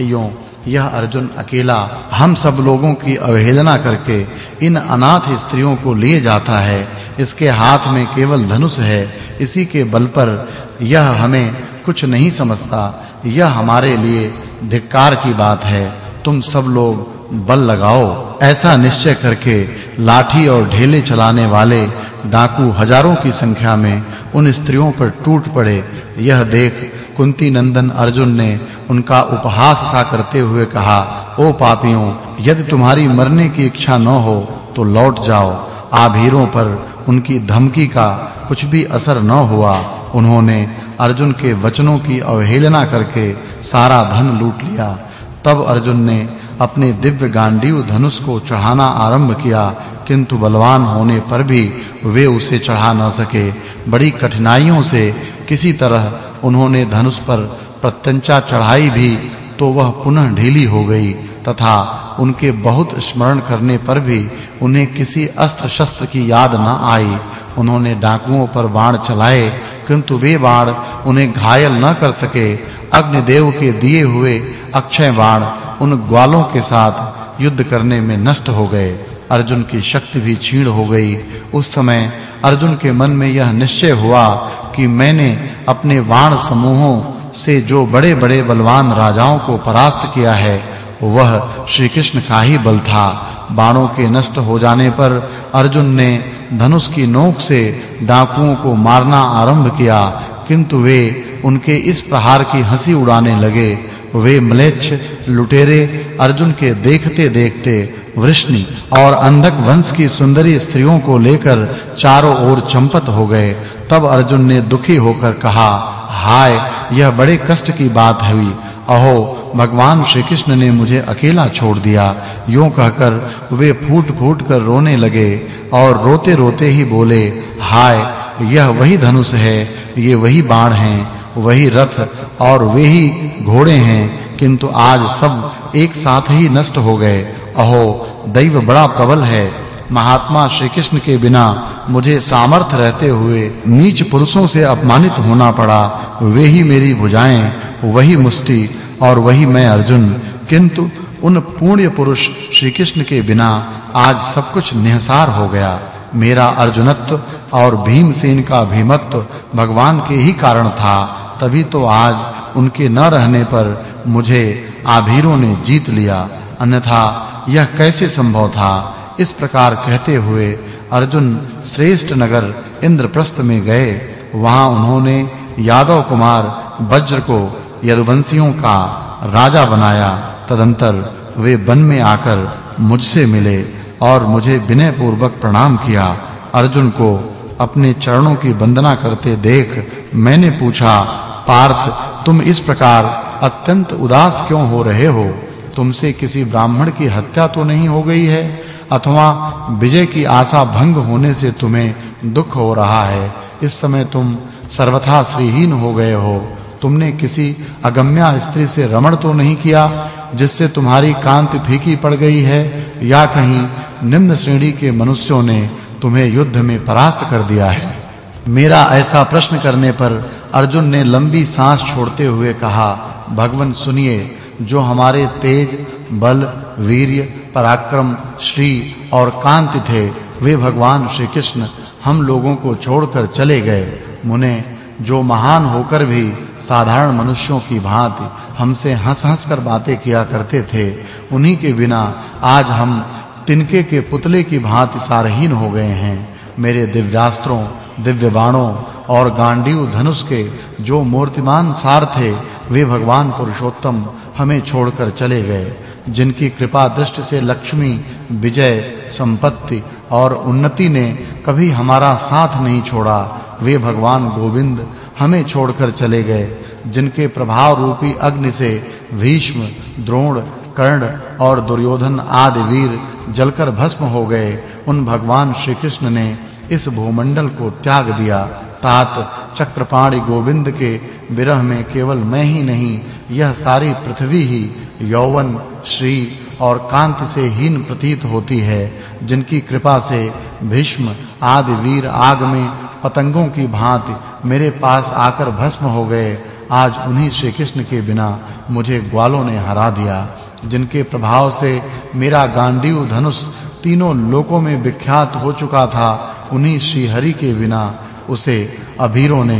भाइयों, यह अर्जुन अकेला हम सब लोगों की अवहेलना करके इन अनाथ स्त्रियों को लिए जाता है। इसके हाथ में केवल धनुष है। इसी के बल पर यह हमें कुछ नहीं समझता। यह हमारे लिए धिक्कार की बात है। तुम सब लोग बल लगाओ। ऐसा निश्चय करके लाठी और ढेले चलाने वाले डाकू हज़ारों की संख्या में उन स्त्रियों पर टूट पड़े। यह देख कुंती नंदन अर्जुन ने उनका उपहास सा करते हुए कहा, ओ पापियों, यदि तुम्हारी मरने की इच्छा न हो तो लौट जाओ। आभीरों पर उनकी धमकी का कुछ भी असर न हुआ। उन्होंने अर्जुन के वचनों की अवहेलना करके सारा धन लूट लिया। तब अर्जुन ने अपने दिव्य गांडीव धनुष को चढ़ाना आरंभ किया, किंतु बलवान होने पर भी वे उसे चढ़ा न सके। बड़ी कठिनाइयों से किसी तरह उन्होंने धनुष पर प्रत्यंचा चढ़ाई भी तो वह पुनः ढीली हो गई, तथा उनके बहुत स्मरण करने पर भी उन्हें किसी अस्त्र शस्त्र की याद न आई। उन्होंने डाकुओं पर बाण चलाए, किंतु वे बाण उन्हें घायल न कर सके। अग्निदेव के दिए हुए अक्षय बाण उन ग्वालों के साथ युद्ध करने में नष्ट हो गए। अर्जुन की शक्ति भी छीण हो गई। उस समय अर्जुन के मन में यह निश्चय हुआ कि मैंने अपने बाण समूहों से जो बड़े-बड़े बलवान राजाओं को परास्त किया है, वह श्री कृष्ण का ही बल था। बाणों के नष्ट हो जाने पर अर्जुन ने धनुष की नोक से डाकुओं को मारना आरंभ किया, किंतु वे उनके इस प्रहार की हँसी उड़ाने लगे। वे म्लेच्छ, लुटेरे, अर्जुन के देखते-देखते वृष्णि और अंधक वंश की सुंदरी स्त्रियों को लेकर चारों ओर चंपत हो गए। तब अर्जुन ने दुखी होकर कहा, हाय यह बड़े कष्ट की बात हुई। अहो, भगवान श्री कृष्ण ने मुझे अकेला छोड़ दिया। यूँ कहकर वे फूट-फूट कर रोने लगे और रोते-रोते ही बोले, हाय, यह वही धनुष है, ये वही बाण हैं, वही रथ और वे ही घोड़े हैं, किंतु आज सब एक साथ ही नष्ट हो गए। अहो, दैव बड़ा प्रबल है महात्मा श्री कृष्ण के बिना मुझे सामर्थ रहते हुए नीच पुरुषों से अपमानित होना पड़ा। वे ही मेरी भुजाएँ, वही मुष्टि और वही मैं अर्जुन। किंतु उन पुण्य पुरुष श्री कृष्ण के बिना आज सब कुछ निहसार हो गया। मेरा अर्जुनत्व और भीमसेन का भीमत्व भगवान के ही कारण था। तभी तो आज उनके न रहने पर मुझे आभीरों ने जीत लिया। अन्यथा यह कैसे संभव था? इस प्रकार कहते हुए अर्जुन श्रेष्ठ नगर इंद्रप्रस्थ में गए। वहाँ उन्होंने यादव कुमार वज्र को यदुवंशियों का राजा बनाया। तदंतर वे वन में आकर मुझसे मिले और मुझे विनय पूर्वक प्रणाम किया। अर्जुन को अपने चरणों की वंदना करते देख मैंने पूछा, पार्थ, तुम इस प्रकार अत्यंत उदास क्यों हो रहे हो? तुमसे किसी ब्राह्मण की हत्या तो नहीं हो गई है? अथवा विजय की आशा भंग होने से तुम्हें दुख हो रहा है। इस समय तुम सर्वथा श्रीहीन हो गए हो। तुमने किसी अगम्या स्त्री से रमण तो नहीं किया, जिससे तुम्हारी कांति फीकी पड़ गई है, या कहीं निम्न श्रेणी के मनुष्यों ने तुम्हें युद्ध में परास्त कर दिया है? मेरा ऐसा प्रश्न करने पर अर्जुन ने लंबी सांस छोड़ते हुए कहा, भगवन सुनिए, जो हमारे तेज बल, वीर्य, पराक्रम, श्री और कांति थे। वे भगवान श्री कृष्ण हम लोगों को छोड़कर चले गए। मुने, जो महान होकर भी साधारण मनुष्यों की भांति हमसे हंस-हंस कर बातें किया करते थे, उन्हीं के बिना आज हम तिनके के पुतले की भांति सारहीन हो गए हैं। मेरे दिव्यास्त्रों दिव्य बाणों और गांडीव धनुष के जो मूर्तिमान सार थे, वे भगवान पुरुषोत्तम हमें छोड़कर चले गए। जिनकी कृपा दृष्टि से लक्ष्मी, विजय, संपत्ति और उन्नति ने कभी हमारा साथ नहीं छोड़ा। वे भगवान गोविंद हमें छोड़कर चले गए, जिनके प्रभाव रूपी अग्नि से भीष्म, द्रोण, कर्ण और दुर्योधन आदि वीर जलकर भस्म हो गए। उन भगवान श्री कृष्ण ने इस भूमंडल को त्याग दिया। तात चक्रपाणि गोविंद के विरह में केवल मैं ही नहीं, यह सारी पृथ्वी ही यौवन, श्री और कांति से हीन प्रतीत होती है, जिनकी कृपा से भीष्म, आदि वीर आग में पतंगों की भांति मेरे पास आकर भस्म हो गए। आज उन्हीं श्री कृष्ण के बिना मुझे ग्वालों ने हरा दिया, जिनके प्रभाव से मेरा गांडीव धनुष तीनों लोकों में विख्यात हो चुका था, उन्हीं श्री हरि के बिना उसे अभीरों ने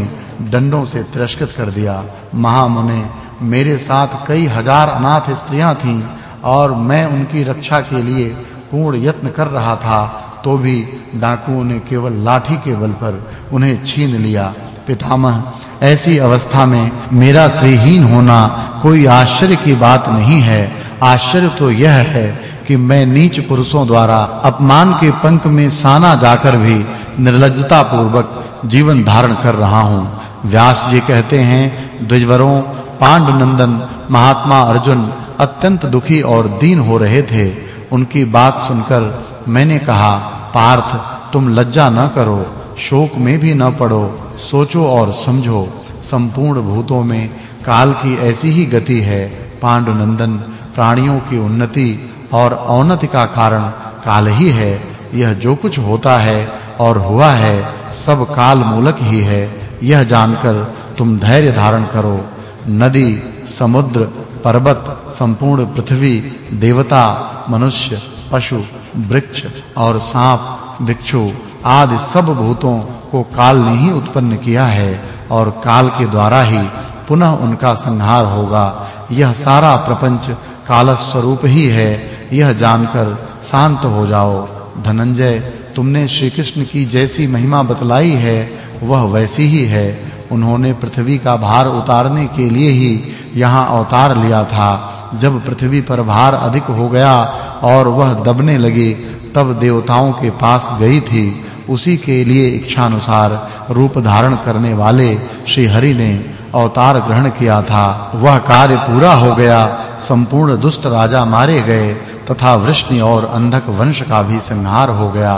डंडों से तिरस्कृत कर दिया। महामुने, मेरे साथ कई हज़ार अनाथ स्त्रियाँ थीं और मैं उनकी रक्षा के लिए पूर्ण यत्न कर रहा था तो भी डाकुओं ने केवल लाठी के बल पर उन्हें छीन लिया। पितामह, ऐसी अवस्था में मेरा श्रीहीन होना कोई आश्चर्य की बात नहीं है। आश्चर्य तो यह है कि मैं नीच पुरुषों द्वारा अपमान के पंख में साना जाकर भी निर्लज्जता पूर्वक जीवन धारण कर रहा हूँ। व्यास जी कहते हैं, द्विजवरों, पांडुनंदन, महात्मा अर्जुन अत्यंत दुखी और दीन हो रहे थे। उनकी बात सुनकर मैंने कहा, पार्थ, तुम लज्जा न करो, शोक में भी न पड़ो, सोचो और समझो। संपूर्ण भूतों में काल की ऐसी ही गति है। पांडुनंदन, प्राणियों की उन्नति और अवनति का कारण काल ही है। यह जो कुछ होता है और हुआ है, सब काल मूलक ही है। यह जानकर तुम धैर्य धारण करो। नदी, समुद्र, पर्वत, संपूर्ण पृथ्वी, देवता, मनुष्य, पशु, वृक्ष और सांप, भिक्षु आदि सब भूतों को काल ने ही उत्पन्न किया है और काल के द्वारा ही पुनः उनका संहार होगा। यह सारा प्रपंच काल स्वरूप ही है। यह जानकर शांत हो जाओ। धनंजय तुमने श्री कृष्ण की जैसी महिमा बतलाई है, वह वैसी ही है। उन्होंने पृथ्वी का भार उतारने के लिए ही यहाँ अवतार लिया था। जब पृथ्वी पर भार अधिक हो गया और वह दबने लगी, तब देवताओं के पास गई थी। उसी के लिए इच्छा अनुसार रूप धारण करने वाले श्री हरि ने अवतार ग्रहण किया था। वह कार्य पूरा हो गया। संपूर्ण दुष्ट राजा मारे गए। तथा वृष्णि और अंधक वंश का भी संहार हो गया।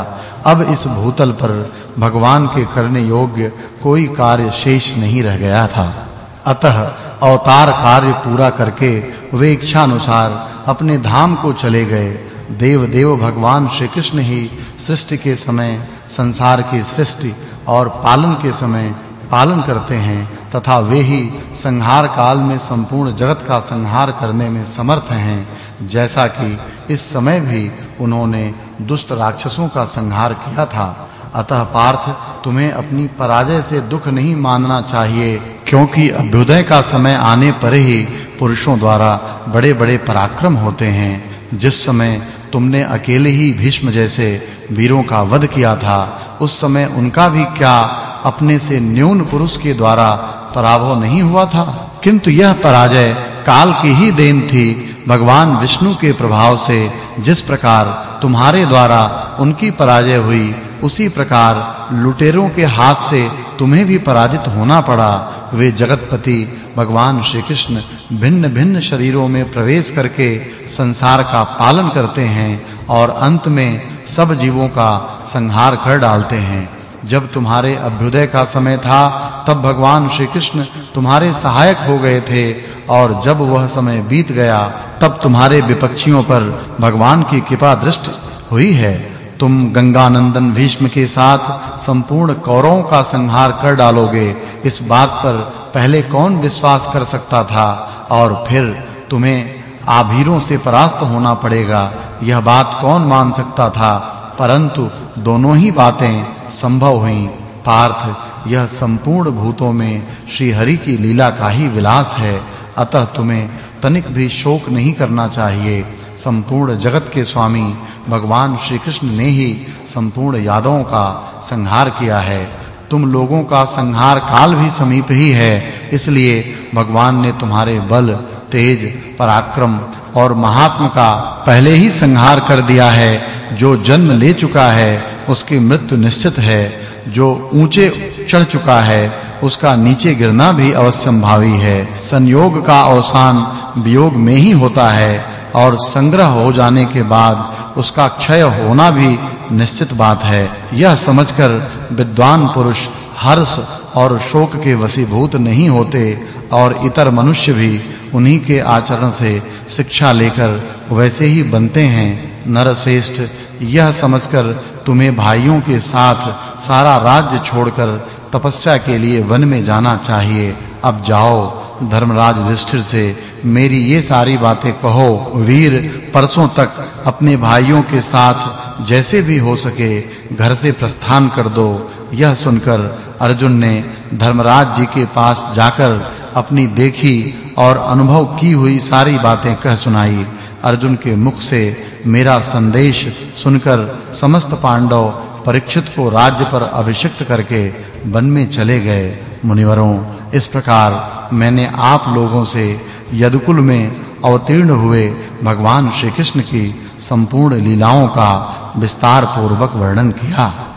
अब इस भूतल पर भगवान के करने योग्य कोई कार्य शेष नहीं रह गया था। अतः अवतार कार्य पूरा करके वे इच्छा अनुसार अपने धाम को चले गए। देव देव भगवान श्री कृष्ण ही सृष्टि के समय, संसार की सृष्टि और पालन के समय पालन करते हैं तथा वे ही संहार काल में संपूर्ण जगत का संहार करने में समर्थ हैं, जैसा कि इस समय भी उन्होंने दुष्ट राक्षसों का संहार किया था। अतः पार्थ, तुम्हें अपनी पराजय से दुख नहीं मानना चाहिए, क्योंकि अभ्युदय का समय आने पर ही पुरुषों द्वारा बड़े-बड़े पराक्रम होते हैं। जिस समय तुमने अकेले ही भीष्म जैसे वीरों का वध किया था, उस समय उनका भी क्या अपने से न्यून पुरुष के द्वारा पराभव नहीं हुआ था? किंतु यह पराजय काल की ही देन थी भगवान विष्णु के प्रभाव से जिस प्रकार तुम्हारे द्वारा उनकी पराजय हुई, उसी प्रकार लुटेरों के हाथ से तुम्हें भी पराजित होना पड़ा। वे जगतपति भगवान श्री कृष्ण भिन्न-भिन्न शरीरों में प्रवेश करके संसार का पालन करते हैं और अंत में सब जीवों का संहार कर डालते हैं। जब तुम्हारे अभ्युदय का समय था, तब भगवान श्री कृष्ण तुम्हारे सहायक हो गए थे, और जब वह समय बीत गया, तब तुम्हारे विपक्षियों पर भगवान की कृपा दृष्टि हुई है। तुम गंगानंदन भीष्म के साथ संपूर्ण कौरवों का संहार कर डालोगे, इस बात पर पहले कौन विश्वास कर सकता था? और फिर तुम्हें आभीरों से परास्त होना पड़ेगा, यह बात कौन मान सकता था? परंतु दोनों ही बातें संभव हुईं। पार्थ, यह संपूर्ण भूतों में श्री हरि की लीला का ही विलास है। अतः तुम्हें तनिक भी शोक नहीं करना चाहिए। संपूर्ण जगत के स्वामी, भगवान श्री कृष्ण ने ही संपूर्ण यादवों का संहार किया है। तुम लोगों का संहार काल भी समीप ही है। इसलिए भगवान ने तुम्हारे बल, तेज, पराक्रम और महात्म का पहले ही संहार कर दिया है। जो जन्म ले चुका है, उसकी मृत्यु निश्चित है। जो ऊँचे चढ़ चुका है, उसका नीचे गिरना भी अवश्यंभावी है। संयोग का अवसान वियोग में ही होता है और संग्रह हो जाने के बाद उसका क्षय होना भी निश्चित बात है। यह समझकर विद्वान पुरुष हर्ष और शोक के वशीभूत नहीं होते और इतर मनुष्य भी उन्हीं के आचरण से शिक्षा लेकर वैसे ही बनते हैं। नरश्रेष्ठ यह समझकर तुम्हें भाइयों के साथ सारा राज्य छोड़कर तपस्या के लिए वन में जाना चाहिए। अब जाओ, धर्मराज युधिष्ठिर से मेरी ये सारी बातें कहो। वीर परसों तक अपने भाइयों के साथ जैसे भी हो सके घर से प्रस्थान कर दो। यह सुनकर अर्जुन ने धर्मराज जी के पास जाकर अपनी देखी और अनुभव की हुई सारी बातें कह सुनाई। अर्जुन के मुख से मेरा संदेश सुनकर समस्त पांडव परीक्षित को राज्य पर अभिषिक्त करके वन में चले गए। मुनिवरों, इस प्रकार मैंने आप लोगों से यदुकुल में अवतीर्ण हुए भगवान श्री कृष्ण की संपूर्ण लीलाओं का विस्तार पूर्वक वर्णन किया।